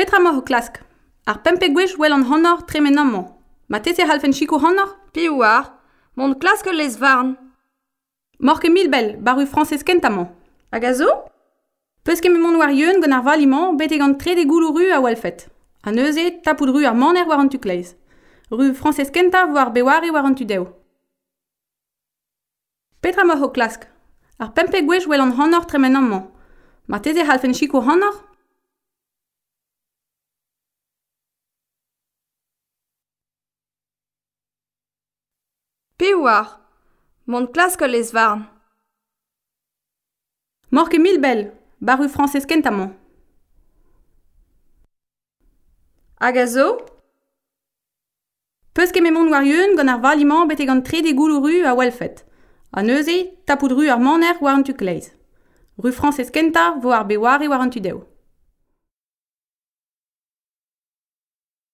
Petra ma ho klask. Ar pempe gwech wel an honor tremen amman. Ma tese halfen chiko honor, pi war, Mon klask les varn. Morke milbel, baru francesken tamman. Hag a zo? Peus kem emon war yeun gant ar valiman bet gant tre de goulou a walfet. An neuze tapout ru ar maner war an tu kleiz. Ru franceskenta war beware war an tu deo. Petra ma ho klask. Ar pempe gwech wel an honor tremen amman. Ma tese halfen chiko honor, Peouar, mont klaskol ez varn. Morke milbel, baru francesken kentamon. Hag a zo Peus ket memont war yeun gant ar valiman bet gant tre de goulou a welfet. A neuze, tapout ru ar maner war an tu kleiz. Ru franceskenta vo ar bewari war an tu deo.